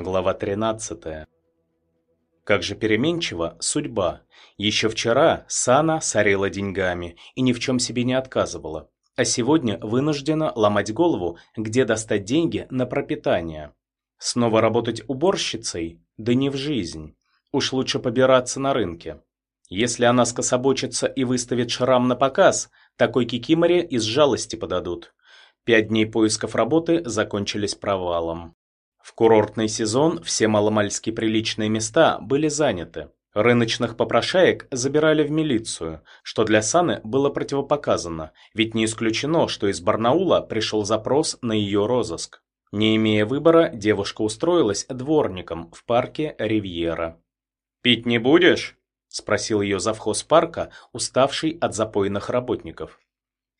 Глава 13. Как же переменчива судьба. Еще вчера Сана сорила деньгами и ни в чем себе не отказывала, а сегодня вынуждена ломать голову, где достать деньги на пропитание. Снова работать уборщицей? Да не в жизнь. Уж лучше побираться на рынке. Если она скособочится и выставит шрам на показ, такой кикиморе из жалости подадут. Пять дней поисков работы закончились провалом. В курортный сезон все маломальски приличные места были заняты. Рыночных попрошаек забирали в милицию, что для Саны было противопоказано, ведь не исключено, что из Барнаула пришел запрос на ее розыск. Не имея выбора, девушка устроилась дворником в парке Ривьера. «Пить не будешь?» – спросил ее завхоз парка, уставший от запойных работников.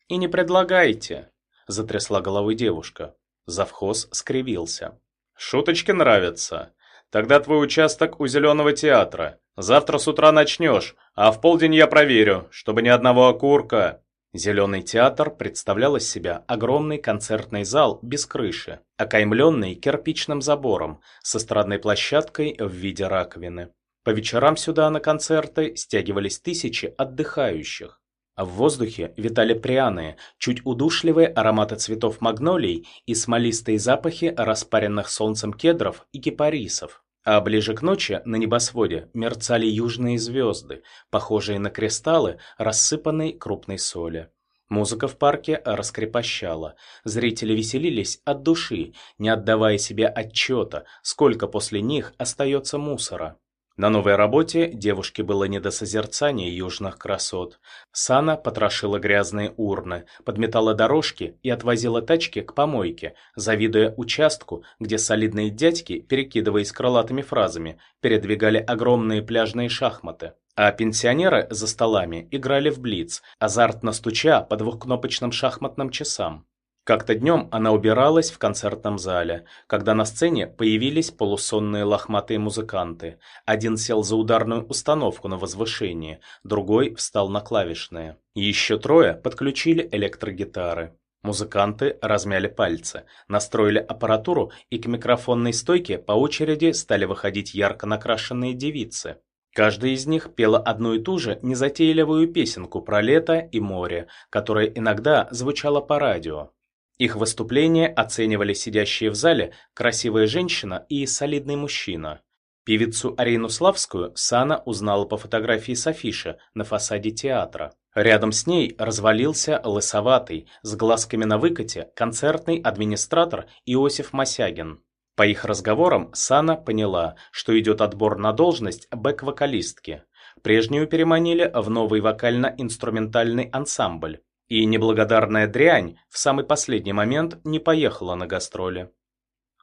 «И не предлагайте», – затрясла головой девушка. Завхоз скривился. Шуточки нравятся? Тогда твой участок у Зеленого театра. Завтра с утра начнешь, а в полдень я проверю, чтобы ни одного окурка. Зеленый театр представлял из себя огромный концертный зал без крыши, окаймленный кирпичным забором с эстрадной площадкой в виде раковины. По вечерам сюда на концерты стягивались тысячи отдыхающих. В воздухе витали пряные, чуть удушливые ароматы цветов магнолий и смолистые запахи распаренных солнцем кедров и кипарисов. А ближе к ночи на небосводе мерцали южные звезды, похожие на кристаллы рассыпанной крупной соли. Музыка в парке раскрепощала, зрители веселились от души, не отдавая себе отчета, сколько после них остается мусора. На новой работе девушке было не до созерцания южных красот. Сана потрошила грязные урны, подметала дорожки и отвозила тачки к помойке, завидуя участку, где солидные дядьки, перекидываясь крылатыми фразами, передвигали огромные пляжные шахматы. А пенсионеры за столами играли в блиц, азартно стуча по двухкнопочным шахматным часам. Как-то днем она убиралась в концертном зале, когда на сцене появились полусонные лохматые музыканты. Один сел за ударную установку на возвышении, другой встал на клавишные. Еще трое подключили электрогитары. Музыканты размяли пальцы, настроили аппаратуру и к микрофонной стойке по очереди стали выходить ярко накрашенные девицы. Каждая из них пела одну и ту же незатейливую песенку про лето и море, которая иногда звучала по радио. Их выступления оценивали сидящие в зале красивая женщина и солидный мужчина. Певицу Арину Славскую Сана узнала по фотографии с афиши на фасаде театра. Рядом с ней развалился лысоватый, с глазками на выкате, концертный администратор Иосиф Мосягин. По их разговорам Сана поняла, что идет отбор на должность бэк-вокалистки. Прежнюю переманили в новый вокально-инструментальный ансамбль. И неблагодарная дрянь в самый последний момент не поехала на гастроли.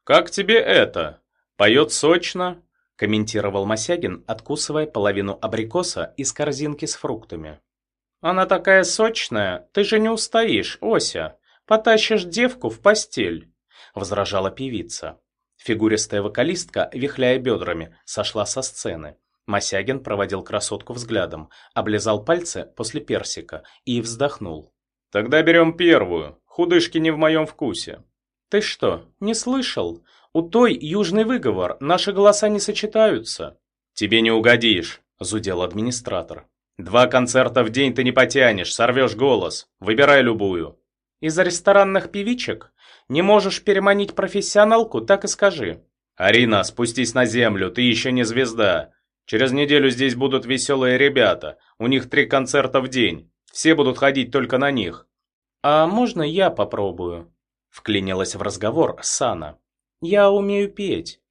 «Как тебе это? Поет сочно?» – комментировал Мосягин, откусывая половину абрикоса из корзинки с фруктами. «Она такая сочная, ты же не устоишь, Ося. Потащишь девку в постель», – возражала певица. Фигуристая вокалистка, вихляя бедрами, сошла со сцены. Мосягин проводил красотку взглядом, облизал пальцы после персика и вздохнул. Тогда берем первую. Худышки не в моем вкусе. Ты что, не слышал? У той южный выговор, наши голоса не сочетаются. Тебе не угодишь, зудел администратор. Два концерта в день ты не потянешь, сорвешь голос. Выбирай любую. Из ресторанных певичек? Не можешь переманить профессионалку, так и скажи. Арина, спустись на землю, ты еще не звезда. Через неделю здесь будут веселые ребята. У них три концерта в день. Все будут ходить только на них. А можно я попробую? Вклинилась в разговор Сана. Я умею петь.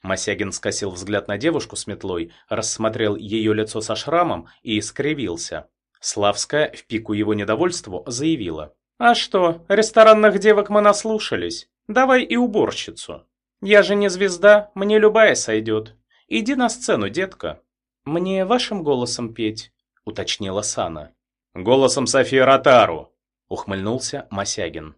Мосягин скосил взгляд на девушку с метлой, рассмотрел ее лицо со шрамом и скривился. Славская, в пику его недовольству, заявила. «А что, ресторанных девок мы наслушались. Давай и уборщицу. Я же не звезда, мне любая сойдет. Иди на сцену, детка». «Мне вашим голосом петь?» — уточнила Сана. «Голосом Софии Ротару!» — ухмыльнулся Мосягин.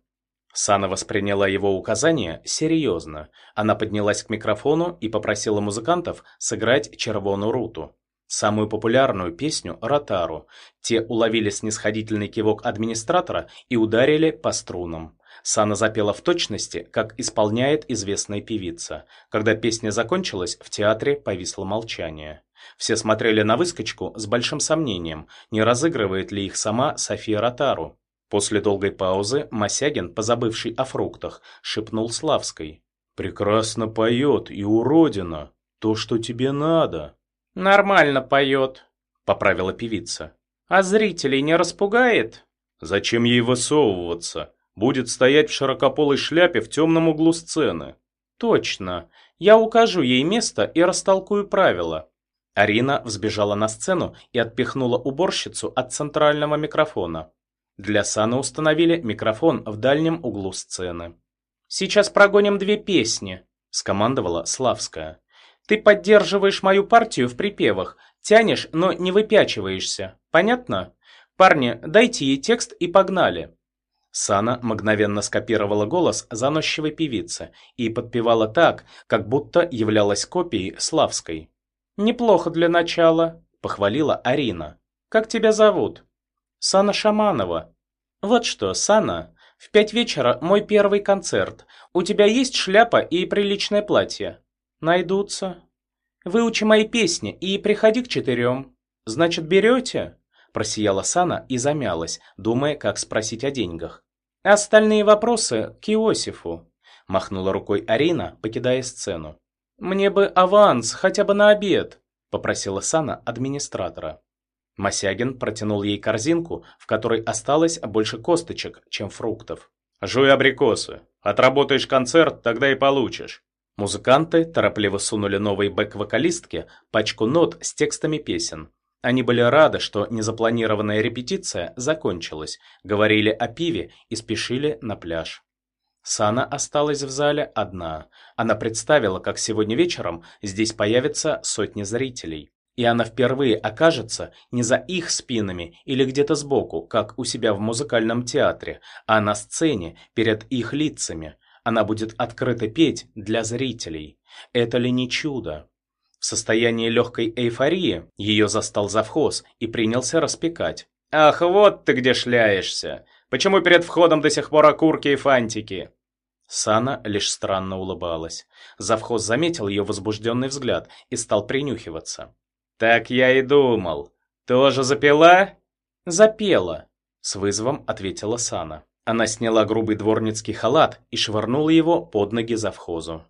Сана восприняла его указание серьезно. Она поднялась к микрофону и попросила музыкантов сыграть «Червону руту». Самую популярную песню «Ротару». Те уловили снисходительный кивок администратора и ударили по струнам. Сана запела в точности, как исполняет известная певица. Когда песня закончилась, в театре повисло молчание. Все смотрели на выскочку с большим сомнением, не разыгрывает ли их сама София Ротару. После долгой паузы Мосягин, позабывший о фруктах, шепнул Славской. «Прекрасно поет и уродина. То, что тебе надо». «Нормально поет», — поправила певица. «А зрителей не распугает?» «Зачем ей высовываться? Будет стоять в широкополой шляпе в темном углу сцены». «Точно. Я укажу ей место и растолкую правила». Арина взбежала на сцену и отпихнула уборщицу от центрального микрофона. Для Саны установили микрофон в дальнем углу сцены. «Сейчас прогоним две песни», — скомандовала Славская. «Ты поддерживаешь мою партию в припевах, тянешь, но не выпячиваешься. Понятно? Парни, дайте ей текст и погнали». Сана мгновенно скопировала голос заносчивой певицы и подпевала так, как будто являлась копией Славской. «Неплохо для начала», — похвалила Арина. «Как тебя зовут?» Сана Шаманова. Вот что, Сана, в пять вечера мой первый концерт. У тебя есть шляпа и приличное платье? Найдутся. Выучи мои песни и приходи к четырем. Значит, берете? Просияла Сана и замялась, думая, как спросить о деньгах. Остальные вопросы к Иосифу. Махнула рукой Арина, покидая сцену. «Мне бы аванс, хотя бы на обед», — попросила Сана администратора. Мосягин протянул ей корзинку, в которой осталось больше косточек, чем фруктов. «Жуй абрикосы. Отработаешь концерт, тогда и получишь». Музыканты торопливо сунули новой бэк-вокалистке пачку нот с текстами песен. Они были рады, что незапланированная репетиция закончилась, говорили о пиве и спешили на пляж. Сана осталась в зале одна. Она представила, как сегодня вечером здесь появятся сотни зрителей и она впервые окажется не за их спинами или где-то сбоку, как у себя в музыкальном театре, а на сцене перед их лицами. Она будет открыто петь для зрителей. Это ли не чудо? В состоянии легкой эйфории ее застал завхоз и принялся распекать. «Ах, вот ты где шляешься! Почему перед входом до сих пор окурки и фантики?» Сана лишь странно улыбалась. Завхоз заметил ее возбужденный взгляд и стал принюхиваться. «Так я и думал. Тоже запила?» «Запела», — с вызовом ответила Сана. Она сняла грубый дворницкий халат и швырнула его под ноги завхозу.